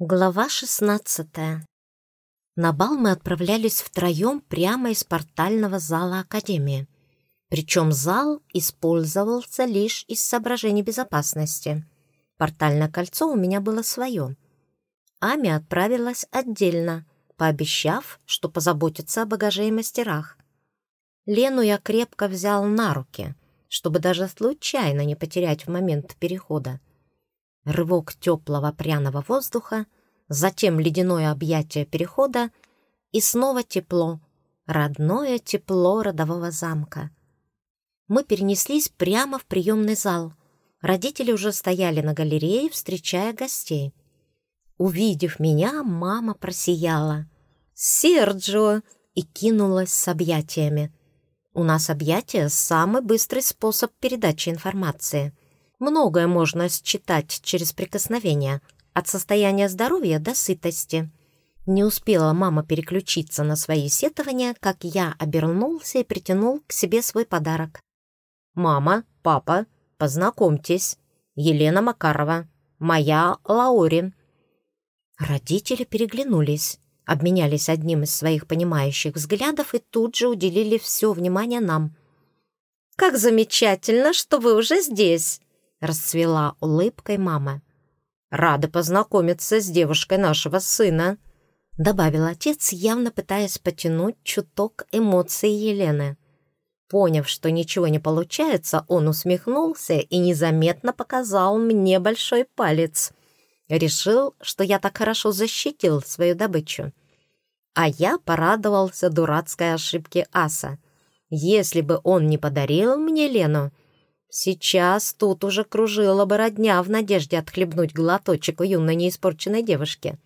Глава 16 На бал мы отправлялись втроем прямо из портального зала Академии. Причем зал использовался лишь из соображений безопасности. Портальное кольцо у меня было свое. Ами отправилась отдельно, пообещав, что позаботится о багаже и мастерах. Лену я крепко взял на руки, чтобы даже случайно не потерять в момент перехода рывок теплого пряного воздуха, затем ледяное объятие перехода и снова тепло, родное тепло родового замка. Мы перенеслись прямо в приемный зал. Родители уже стояли на галерее, встречая гостей. Увидев меня, мама просияла. «Серджио!» и кинулась с объятиями. У нас объятия — самый быстрый способ передачи информации — Многое можно считать через прикосновение, от состояния здоровья до сытости. Не успела мама переключиться на свои сетования, как я обернулся и притянул к себе свой подарок. «Мама, папа, познакомьтесь, Елена Макарова, моя Лаури». Родители переглянулись, обменялись одним из своих понимающих взглядов и тут же уделили все внимание нам. «Как замечательно, что вы уже здесь!» Расцвела улыбкой мама. «Рада познакомиться с девушкой нашего сына», добавил отец, явно пытаясь потянуть чуток эмоций Елены. Поняв, что ничего не получается, он усмехнулся и незаметно показал мне большой палец. Решил, что я так хорошо защитил свою добычу. А я порадовался дурацкой ошибке аса. Если бы он не подарил мне Лену, Сейчас тут уже кружила бы родня в надежде отхлебнуть глоточек у юной неиспорченной девушки.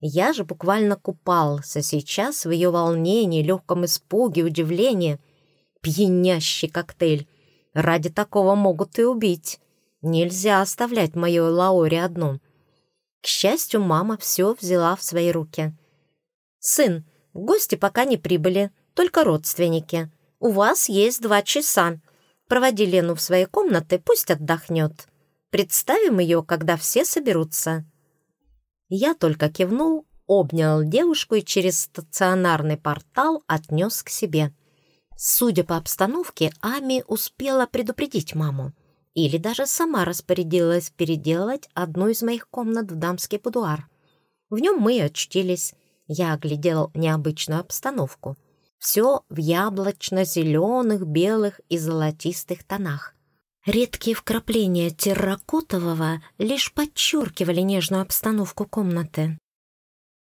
Я же буквально купался сейчас в ее волнении, легком испуге, удивлении. Пьянящий коктейль. Ради такого могут и убить. Нельзя оставлять мою Лаори одну. К счастью, мама все взяла в свои руки. «Сын, гости пока не прибыли, только родственники. У вас есть два часа. Проводи Лену в свои комнаты, пусть отдохнет. Представим ее, когда все соберутся». Я только кивнул, обнял девушку и через стационарный портал отнес к себе. Судя по обстановке, Ами успела предупредить маму. Или даже сама распорядилась переделать одну из моих комнат в дамский будуар. В нем мы и очутились. Я оглядел необычную обстановку — все в яблочно-зеленых, белых и золотистых тонах. Редкие вкрапления терракотового лишь подчеркивали нежную обстановку комнаты.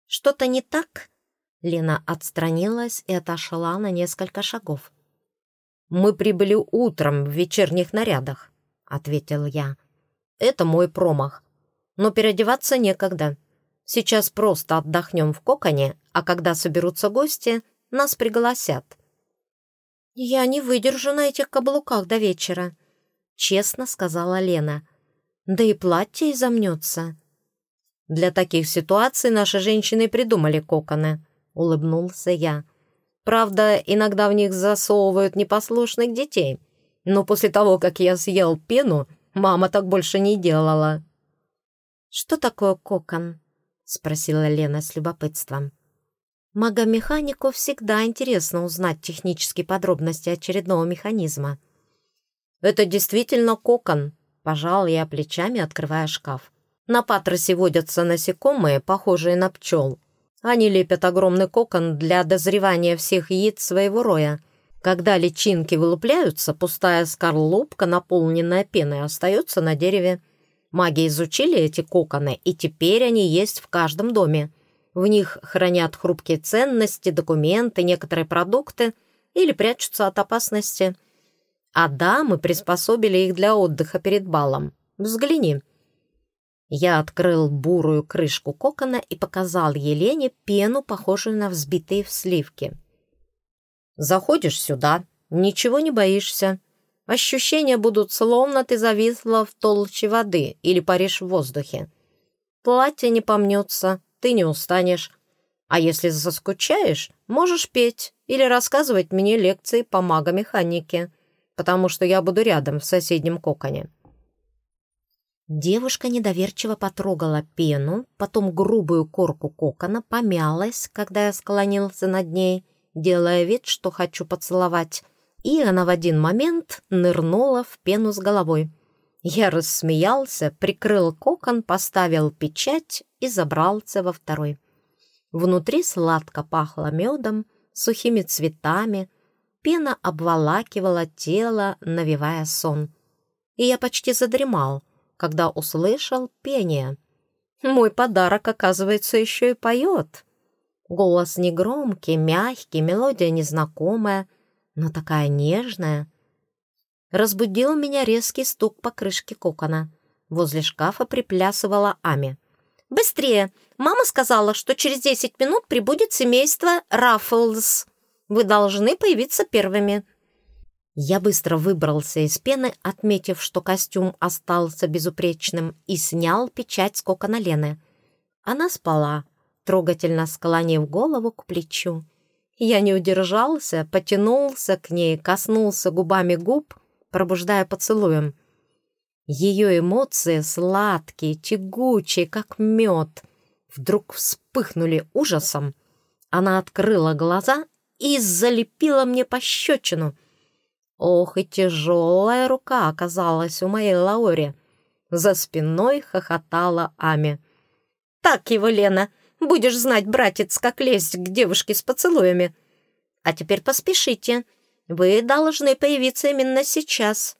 «Что-то не так?» Лена отстранилась и отошла на несколько шагов. «Мы прибыли утром в вечерних нарядах», — ответил я. «Это мой промах. Но переодеваться некогда. Сейчас просто отдохнем в коконе, а когда соберутся гости, нас пригласят». «Я не выдержу на этих каблуках до вечера», — честно сказала Лена. «Да и платье изомнется». «Для таких ситуаций наши женщины придумали коконы», — улыбнулся я. «Правда, иногда в них засовывают непослушных детей, но после того, как я съел пену, мама так больше не делала». «Что такое кокон?» — спросила Лена с любопытством. Магомеханику всегда интересно узнать технические подробности очередного механизма. «Это действительно кокон», — пожал я плечами, открывая шкаф. «На патросе водятся насекомые, похожие на пчел. Они лепят огромный кокон для дозревания всех яиц своего роя. Когда личинки вылупляются, пустая скорлупка, наполненная пеной, остается на дереве. Маги изучили эти коконы, и теперь они есть в каждом доме. В них хранят хрупкие ценности, документы, некоторые продукты или прячутся от опасности. А да, мы приспособили их для отдыха перед балом. Взгляни. Я открыл бурую крышку кокона и показал Елене пену, похожую на взбитые сливки. «Заходишь сюда, ничего не боишься. Ощущения будут, словно ты зависла в толще воды или паришь в воздухе. Платье не помнется, ты не устанешь. А если заскучаешь, можешь петь или рассказывать мне лекции по магомеханике, потому что я буду рядом в соседнем коконе». Девушка недоверчиво потрогала пену, потом грубую корку кокона, помялась, когда я склонился над ней, делая вид, что хочу поцеловать, и она в один момент нырнула в пену с головой. Я рассмеялся, прикрыл кокон, поставил печать и забрался во второй. Внутри сладко пахло медом, сухими цветами, пена обволакивала тело, навевая сон. И я почти задремал, когда услышал пение. Мой подарок, оказывается, еще и поет. Голос негромкий, мягкий, мелодия незнакомая, но такая нежная. Разбудил меня резкий стук по крышке кокона. Возле шкафа приплясывала Ами. «Быстрее! Мама сказала, что через десять минут прибудет семейство Раффлз. Вы должны появиться первыми». Я быстро выбрался из пены, отметив, что костюм остался безупречным, и снял печать с кокона Лены. Она спала, трогательно склонив голову к плечу. Я не удержался, потянулся к ней, коснулся губами губ, пробуждая поцелуем. Ее эмоции сладкие, тягучие, как мед, вдруг вспыхнули ужасом. Она открыла глаза и залепила мне пощечину — Ох, и тяжелая рука оказалась у моей Лаури. За спиной хохотала Ами. «Так его, Лена, будешь знать, братец, как лезть к девушке с поцелуями. А теперь поспешите, вы должны появиться именно сейчас».